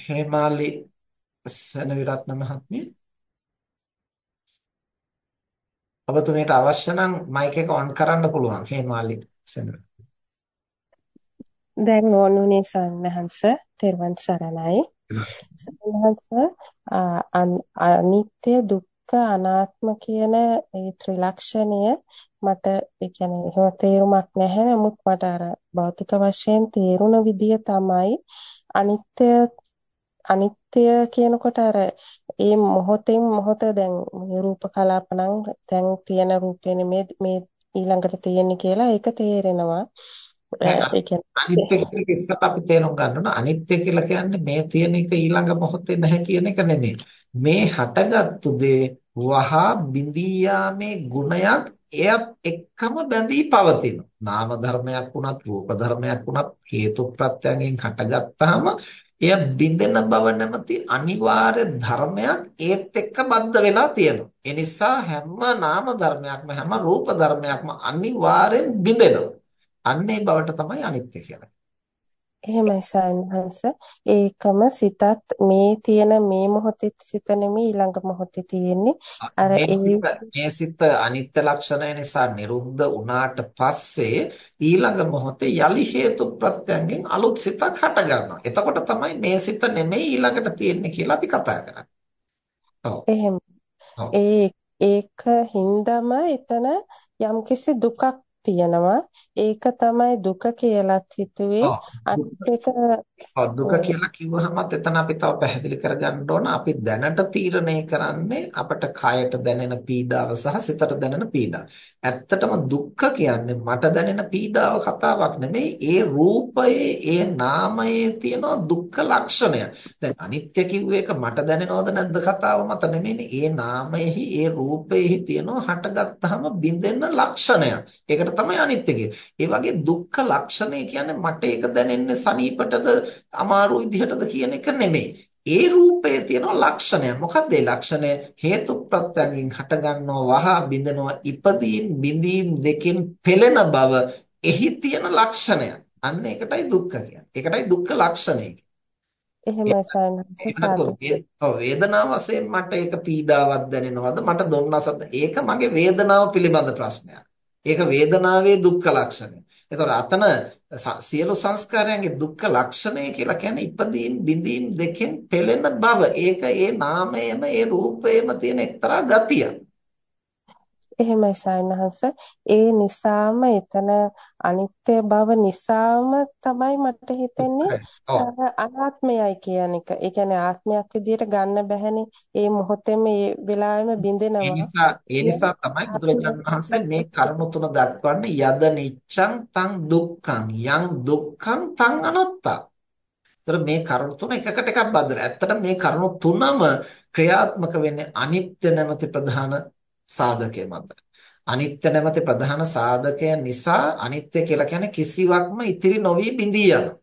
හේමාලි සනවිරත්න මහත්මිය. ඔබතුමියට අවශ්‍ය නම් මයික් එක ඔන් කරන්න පුළුවන් හේමාලි සනවිරත්න දැන් ඕනුනේ සන්නහංශ තෙරුවන් සරණයි. සන්නහංශ අනිත්‍ය දුක්ඛ අනාත්ම කියන ඒ ත්‍රිලක්ෂණය මට ඒ කියන්නේ එහෙම තේරුමක් නැහැ. නමුත් මට අර භෞතික වශයෙන් තේරුණ විදිය තමයි අනිත්‍ය අනිත්‍ය කියනකොට අර ඒ මොහොතෙන් මොහොත දැන් මේ රූප කලාපණං දැන් තියෙන රූපේ නෙමේ මේ ඊළඟට තියෙන්නේ කියලා ඒක තේරෙනවා. ඒ කියන්නේ අනිත්‍ය කියන එක ඉස්සත් අපි තේරුම් ගන්න ඕන අනිත්‍ය කියලා කියන්නේ මේ තියෙන එක ඊළඟ මොහොතේ නැහැ කියන එක නෙමෙයි. මේ හටගත්තු දේ වහා බිඳී යාමේ ගුණයක් එයත් එක්කම බැඳී පවතිනවා. නාම ධර්මයක් වුණත් රූප ධර්මයක් වුණත් හේතු ප්‍රත්‍යයෙන් හටගත්තාම එය බිඳෙන බව නැමැති අනිවාර්ය ධර්මයක් ඒත් එක්ක බද්ධ වෙලා තියෙනවා. ඒ නිසා හැම නාම ධර්මයක්ම හැම රූප ධර්මයක්ම අනිවාර්යෙන් බිඳෙනවා. අන්නේ බවට තමයි අනිත්‍ය කියලා. එහෙමයි සයන්හංශ ඒකම සිතත් මේ තියෙන මේ මොහොතේ සිත නෙමෙයි ඊළඟ මොහොතේ තියෙන්නේ. අර මේ සිත අනිත්‍ය ලක්ෂණය නිසා නිරුද්ධ වුණාට පස්සේ ඊළඟ මොහොතේ යලි හේතු ප්‍රත්‍යයෙන් අලුත් සිතක් හට ගන්නවා. එතකොට තමයි මේ සිත නෙමෙයි ඊළඟට තියෙන්නේ කියලා අපි කතා කරන්නේ. එහෙම. ඒ ඒක හින්දම එතන යම්කිසි දුකක් තියෙනවා. ඒක තමයි දුක කියලාත් හිතුවේ. අනිත් එක දුක කියලා කිව්වහමත් එතන අපි තව පැහැදිලි කරගන්න ඕන අපි දැනට තීරණය කරන්නේ අපට කයට දැනෙන පීඩාව සහ සිතට දැනෙන පීඩාව. ඇත්තටම දුක්ඛ කියන්නේ මට දැනෙන පීඩාව කතාවක් නෙමෙයි ඒ රූපයේ ඒ නාමයේ තියෙන දුක්ඛ ලක්ෂණය. දැන් අනිත්‍ය කිව්ව එක මට දැනෙනවද නැද්ද කතාව මත නෙමෙයිනේ. ඒ නාමයේහි ඒ රූපයේහි තියෙන හටගත්තාම බින්දෙන්න ලක්ෂණයක්. ඒකට තමයි අනිත්‍ය ඒ වගේ දුක්ඛ ලක්ෂණය කියන්නේ මට ඒක දැනෙන්නේ සනීපටද අමාරු විදිහටද කියන එක නෙමෙයි. ඒ රූපයේ තියෙන ලක්ෂණය මොකක්ද? ඒ ලක්ෂණය හේතු ප්‍රත්‍යයෙන් හටගන්නවා වහා බිඳෙනවා ඉපදීන් බිඳීන් දෙකෙන් පෙළෙන බව එහි තියෙන ලක්ෂණය. අන්න ඒකටයි දුක්ඛ කියන්නේ. ඒකටයි දුක්ඛ ලක්ෂණය එහෙමයි ඔව් වේදනාව වශයෙන් මට ඒක පීඩාවක් දැනෙනවද? මට දුන්නසද? ඒක මගේ වේදනාව පිළිබඳ ප්‍රශ්නයක් ඒක වේදනාවේ දුක්ඛ ලක්ෂණය. එතකොට අතන සියලු සංස්කාරයන්ගේ දුක්ඛ ලක්ෂණය කියලා කියන්නේ ඉපදීම් බිඳීම් දෙකෙන් පෙළෙන බව. ඒක ඒ නාමයේම ඒ රූපයේම තියෙන එක්තරා ගතියක්. එහෙමයි සයන්හංශ ඒ නිසාම එතන අනිත්‍ය බව නිසාම තමයි මට හිතෙන්නේ අනාත්මයයි කියන එක. ඒ කියන්නේ ආත්මයක් විදියට ගන්න බැහැනේ. ඒ මොහොතේම මේ වෙලාවෙම බිඳෙනවා. ඒ නිසා ඒ නිසා තමයි බුදුරජාණන් වහන්සේ මේ කරුණු තුන දක්වන්නේ යද නිච්ඡං තං දුක්ඛං යං දුක්ඛං තං අනත්තා. ඒතර මේ කරුණු තුන එකකට එකක් බද්ධලා. ඇත්තට මේ කරුණු තුනම ක්‍රියාත්මක වෙන්නේ අනිත්‍ය නැමැති ප්‍රධාන සාධකය මත. අනිත්‍ය නැමැති ප්‍රධාන සාධකය නිසා අනිත්‍ය කියලා කියන්නේ කිසිවක්ම ඉතිරි නොවි බිඳී යනවා.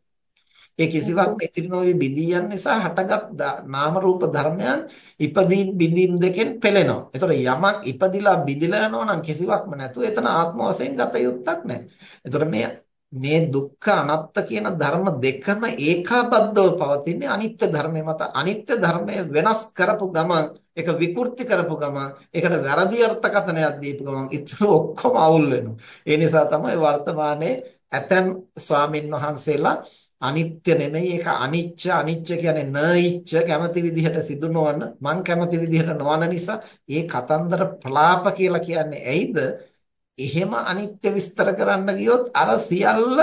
ඒ කිසිවක්ම ඉතිරි නොවි බිඳී යන නිසා හටගත් නාම රූප ධර්මයන් ඉපදීන් බිඳීන් දෙකෙන් පෙළෙනවා. ඒතකොට යමක් ඉපදිලා බිඳිලා යනවා නම් කිසිවක්ම නැතුව එතන ආත්ම වශයෙන් ගත යුත්තක් නැහැ. ඒතකොට මේ මේ දුක්ඛ අනාත්ත කියන ධර්ම දෙකම ඒකාබද්ධව පවතින්නේ අනිත්‍ය ධර්මය මත. අනිත්‍ය ධර්මය වෙනස් කරපු ගමන් ඒක විකෘති කරපු ගමන් ඒකට වැරදි අර්ථකථනයක් දීපු ගමන් ඉතුරු ඔක්කොම අවුල් වෙනවා. ඒ නිසා තමයි වර්තමානයේ ඇතැම් ස්වාමින් වහන්සේලා අනිත්‍ය නෙමෙයි ඒක අනිච්ච අනිච්ච කියන්නේ නයිච්ච කැමති විදිහට සිදු නොවන මං කැමති විදිහට නොවන නිසා ඒ කතන්දර ප්‍රලාප කියලා කියන්නේ ඇයිද එහෙම අනිත්‍ය විස්තර කරන්න ගියොත් අර සියල්ල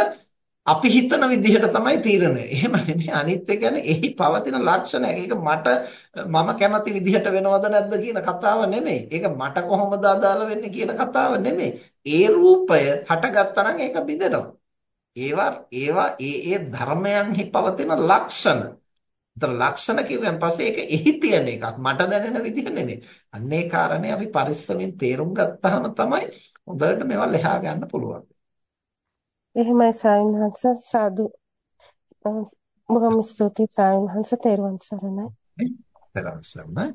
අපි හිතන විදිහට තමයි තීරණය. එහෙම නෙමෙයි අනිත්‍ය කියන්නේ එහි පවතින ලක්ෂණයක්. ඒක මට මම කැමති විදිහට වෙනවද නැද්ද කියන කතාව නෙමෙයි. ඒක මට කොහොමද අදාළ වෙන්නේ කියන කතාව නෙමෙයි. ඒ රූපය හටගත්තා නම් ඒක බිඳෙනවා. ඒවා ඒවා ඒ ඒ ධර්මයන්හි පවතින ලක්ෂණ. ඒතර ලක්ෂණ කිව්වන් පස්සේ ඒක එහි තියෙන එකක්. මට දැනෙන විදිහ නෙමෙයි. අන්නේ කාරණේ අපි පරිස්සමින් තේරුම් ගත්තාම තමයි හොඳට මේවා ලෙහා ගන්න පුළුවන්. එහෙමයි සාවින්හංශ සාදු බොහොම ස්තුතියි සාවින්හංශ තෙරුවන් සරණයි. තෙරුවන් සරණයි.